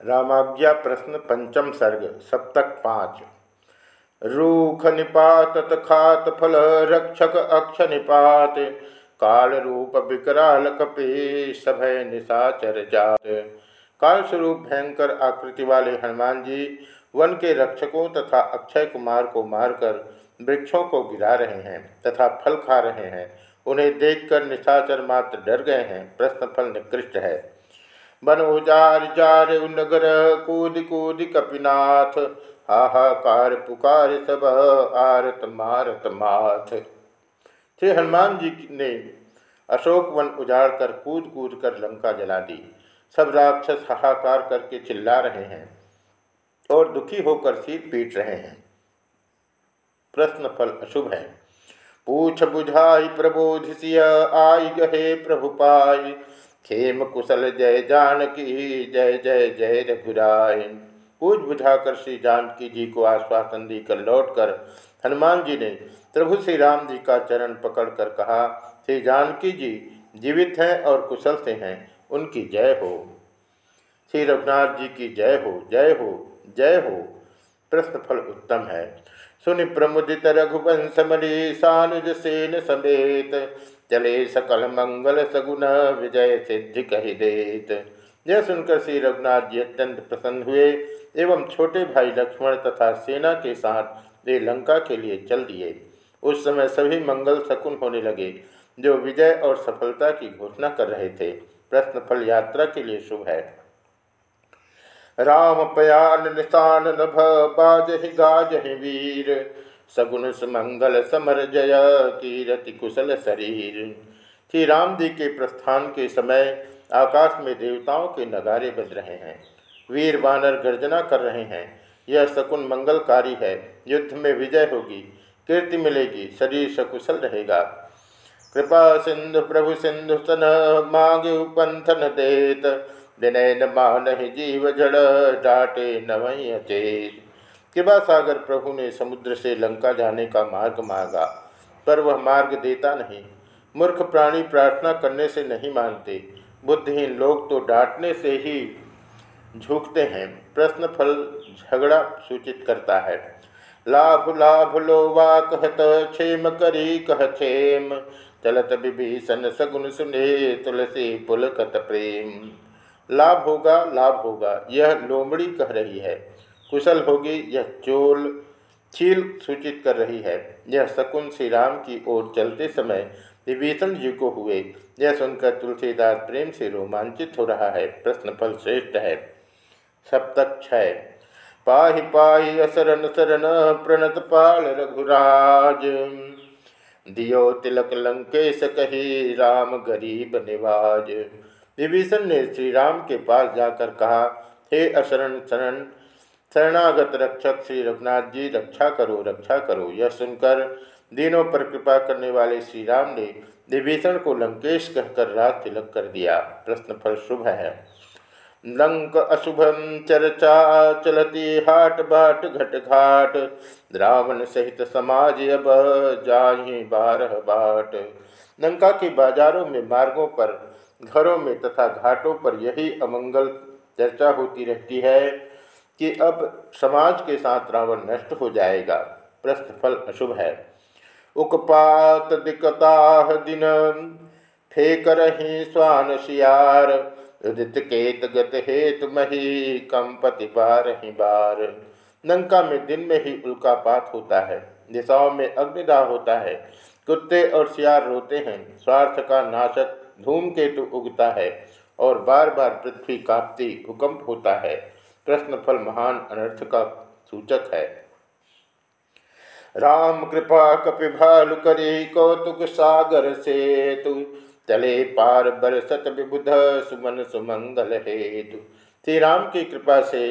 रामाज्ञा प्रश्न पंचम सर्ग, सप्तक पाँच। रूख निपात खात फल रक्षक अक्ष निपात, काल रूप विकराल कपि सभय निशाचर जात। काल स्वरूप भयंकर आकृति वाले हनुमान जी वन के रक्षकों तथा अक्षय कुमार को मारकर वृक्षों को गिरा रहे हैं तथा फल खा रहे हैं। उन्हें देखकर निशाचर मात्र डर गए हैं। प्रश्न फल निकृष्ट है। बन उजार जार नगर कूद कूद कपिनाथ। हाहाकार पुकार सब आरत मारत माथ। श्री हनुमान जी ने अशोक वन उजाड़ कर कूद कूद कर लंका जला दी। सब राक्षस हाहाकार करके चिल्ला रहे हैं और दुखी होकर सिर पीट रहे हैं। प्रश्न फल अशुभ है। पूछ बुझाई प्रबोधिसिय आई गहे प्रभु पाई। खेम कुशल जय जानकी, जय जय जय रघुराय। पूज बुझाकर श्री जानकी जी को आश्वासन देकर लौटकर हनुमान जी ने प्रभु श्री राम जी का चरण पकड़कर कहा श्री जानकी जी, जीवित हैं और कुशल से हैं, उनकी जय हो। श्री रघुनाथ जी की जय हो जय हो जय हो। प्रश्न फल उत्तम है। सुनि प्रमुदित रघुवंश मणि सानुज सेन समेत चले सकल मंगल सगुन विजय सिद्धि कही देत। यह सुनकर श्री रघुनाथ जी अत्यंत प्रसन्न हुए, एवं छोटे भाई लक्ष्मण तथा सेना के साथ वे लंका के लिए चल दिए। उस समय सभी मंगल शकुन होने लगे, जो विजय और सफलता की घोषणा कर रहे थे। प्रश्न फल यात्रा के लिए शुभ है। राम पयान निशान नभ बाजहि गाजहि वीर। सगुन सुमंगल समर जय, कीरति कुशल शरीर। श्री राम जी के प्रस्थान के समय आकाश में देवताओं के नगारे बज रहे हैं। वीर बानर गर्जना कर रहे हैं। यह शकुन मंगलकारी है। युद्ध में विजय होगी। कीर्ति मिलेगी। शरीर सकुशल रहेगा। कृपा सिंधु, प्रभु सिंधु, सन मांग पंथन देत। विनय न मान जीव जड़, डाटे नवई अचेत। कृपा सागर प्रभु ने समुद्र से लंका जाने का मार्ग मांगा, पर वह मार्ग देता नहीं। मूर्ख प्राणी प्रार्थना करने से नहीं मानते। बुद्धिहीन लोग तो डांटने से ही झुकते हैं। प्रश्न फल झगड़ा सूचित करता है। लाभ लाभ लो वा कहत क्षेम करी कह क्षेम। चलत विभीषण सगुन सुने तुलसी पुलकत प्रेम। लाभ होगा लाभ होगा, यह लोमड़ी कह रही है। कुशल होगी, यह चोल छील सूचित कर रही है। यह शकुन श्री राम की ओर चलते समय विभीषण जी को हुए। यह सुनकर तुलसीदास प्रेम से रोमांचित हो रहा है। प्रश्न फल श्रेष्ठ है। सप्तक छय पाहि पाहि असरन सरन प्रणत पाल रघुराज। दियो तिलक लंकेश कही, राम गरीब निवाज। विभीषण ने श्री राम के पास जाकर कहा, हे अशरण शरण शरणागत रक्षक श्री रघुनाथ जी, रक्षा करो रक्षा करो। यह सुनकर दिनों पर कृपा करने वाले श्री राम ने विभीषण को लंकेश कहकर रात तिलक कर दिया। प्रश्न फल शुभ है। लंक अशुभम चर्चा चलती हाट बाट घट घाट। रावण सहित समाज अब जाही बारह बाट। लंका के बाजारों में, मार्गों पर, घरों में तथा घाटों पर यही अमंगल चर्चा होती रहती है। कि अब समाज के साथ रावण नष्ट हो जाएगा। प्रश्न फल अशुभ है। उकपात दिकता दिन, फेक रही स्वान शियार उदित केत गत हेतु मही कंपति बार ही बार। लंका में दिन में ही उल्कापात होता है। दिशाओं में अग्निदाह होता है। कुत्ते और सियार रोते हैं। स्वार्थ का नाशक धूम धूमकेतु उगता है और बार बार पृथ्वी कांपती भूकंप होता है। प्रश्न फल महान अनर्थ का सूचक है। राम कृपा कपि भालु करे, कौतुक सागर से तु चले पार बरसत विबुध सुमन सुमंगल हेतु। श्री राम की कृपा से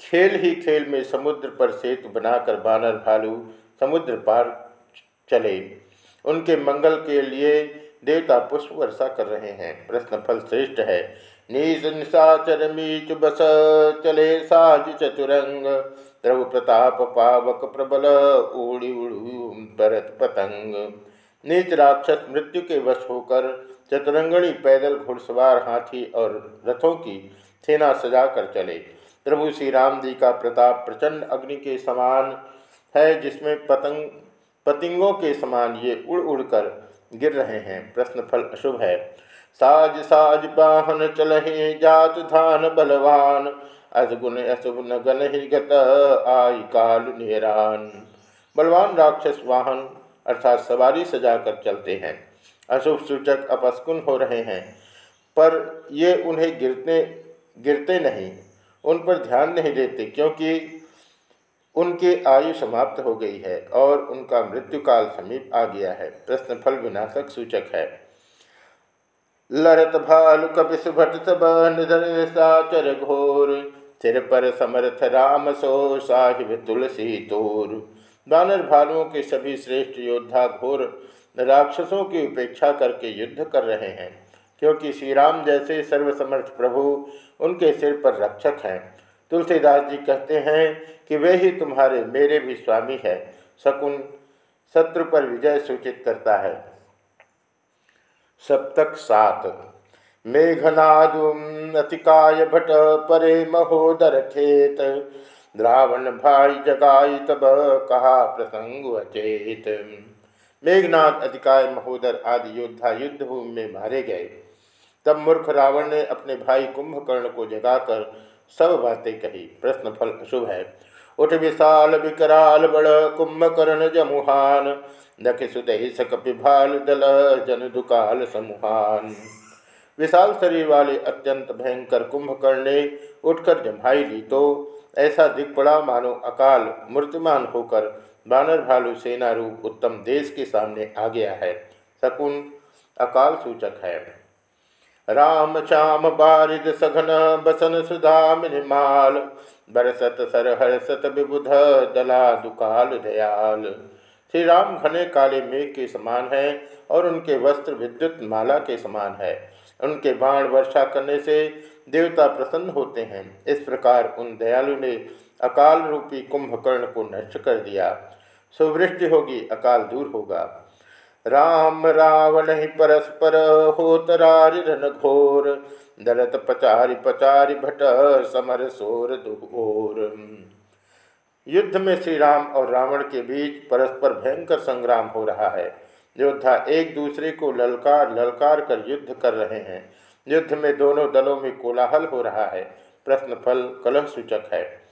खेल ही खेल में समुद्र पर सेतु बनाकर बानर भालू समुद्र पार चले। उनके मंगल के लिए देवता पुष्प वर्षा कर रहे हैं। प्रश्न फल श्रेष्ठ है। नीस निशाचर मीच बस चले साज चतुरंग। द्रव प्रताप पावक प्रबल उड़ी उड़ू भरत पतंग। नीच राक्षस मृत्यु के वश होकर चतुरंगणी पैदल घुड़सवार हाथी और रथों की सेना सजा कर चले। प्रभु श्री राम जी का प्रताप प्रचंड अग्नि के समान है, जिसमें पतंग पतिंगों के समान ये उड़ उड़ कर गिर रहे हैं। प्रश्न फल अशुभ है। साज साज बाहन चलहे जात धान बलवान असगुण अशुभ न गन ही गत आई काल निहरान बलवान राक्षस वाहन अर्थात सवारी सजा कर चलते हैं। अशुभ सूचक अपस्कुन हो रहे हैं, पर ये उन्हें गिरते गिरते नहीं, उन पर ध्यान नहीं देते, क्योंकि उनकी आयु समाप्त हो गई है और उनका मृत्यु काल समीप आ गया है। प्रश्न फल विनाशक सूचक है। लरत भालु कपिस भट सब निधन साचर घोर। सिर पर समर्थ राम सो साहिब तुलसी तोर। बानर भालुओं के सभी श्रेष्ठ योद्धा घोर राक्षसों की उपेक्षा करके युद्ध कर रहे हैं, क्योंकि श्री राम जैसे सर्वसमर्थ प्रभु उनके सिर पर रक्षक हैं। तुलसीदास जी कहते हैं कि वे ही तुम्हारे मेरे भी स्वामी है, शकुन शत्रु पर विजय सूचित करता है। सप्तक सात। मेघनादुम अतिकाय भट परे महोदर खेत। द्रावण भाई जगाई तब कहा प्रसंग अचेत। मेघनाथ अधिकाय, महोदर आदि योद्धा युद्ध भूमि में मारे गए। तब मूर्ख रावण ने अपने भाई कुंभकर्ण को जगाकर सब बातें कही। प्रश्न फल अशुभ है। उठ विशाल विकराल बड़ कुंभकर्ण जमुहान। दख सुदही सकपिभाल दल जन दुकाल समूहान। विशाल शरीर वाले अत्यंत भयंकर कुंभकर्ण ने उठकर जमाई ली तो ऐसा दिख पड़ा मानो अकाल मूर्तिमान होकर बानर भालू सेना रूप उत्तम देश के सामने आ गया है। शकुन अकाल सूचक है। राम श्याम बारिद सघन बसन सुधा मिनिमाल बरसत सर हर्षत विबुध दला दुकाल दयाल। श्री राम घने काले मेघ के समान है और उनके वस्त्र विद्युत माला के समान है। उनके बाण वर्षा करने से देवता प्रसन्न होते हैं। इस प्रकार उन दयालु ने अकाल रूपी कुंभकर्ण को नष्ट कर दिया। सुवृष्टि होगी, अकाल दूर होगा। राम रावण ही परस्पर होतरारिन घोर। दलत पचारि पचारि भट, समर सोर दुघोर युद्ध में श्री राम और रावण के बीच परस्पर भयंकर संग्राम हो रहा है। योद्धा एक दूसरे को ललकार ललकार कर युद्ध कर रहे हैं। युद्ध में दोनों दलों में कोलाहल हो रहा है। प्रश्न फल कलह सूचक है।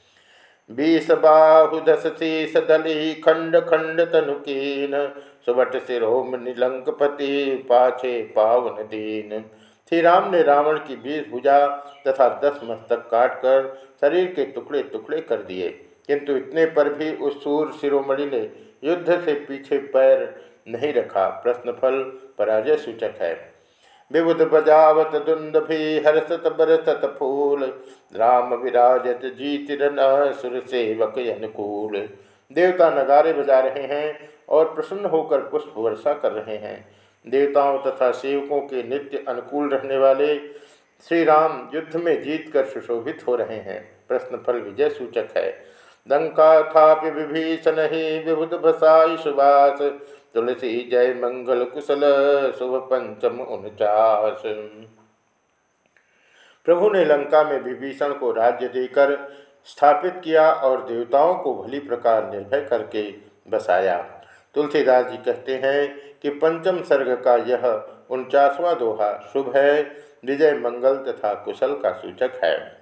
बीस बाहु दस शीस दली खंड खंड तनुकीन सुबट सिरोम निलंकपति, पाछे पावन दीन। श्री राम ने रावण की बीस भुजा तथा दस मस्तक काटकर शरीर के टुकड़े टुकड़े कर दिए। किंतु इतने पर भी उस सूर शिरोमणि ने युद्ध से पीछे पैर नहीं रखा। प्रश्नफल पराजय सूचक है। विबुध बजावत दुंद भी हर्षत बरसत फूल। राम विराजत जीत सुर सेवक अनुकूल। देवता नगारे बजा रहे हैं और प्रसन्न होकर पुष्प वर्षा कर रहे हैं। देवताओं तथा सेवकों के नित्य अनुकूल रहने वाले श्री राम युद्ध में जीत कर सुशोभित हो रहे हैं। प्रश्न फल विजय सूचक है। लंका था विभीषण ही विभुत भसाई सुभाष तुलसी जय मंगल कुशल, शुभ पंचम उनचास। प्रभु ने लंका में विभीषण को राज्य देकर स्थापित किया और देवताओं को भली प्रकार निर्भय करके बसाया। तुलसीदास जी कहते हैं कि पंचम सर्ग का यह उनचासवां दोहा शुभ है, विजय मंगल तथा कुशल का सूचक है।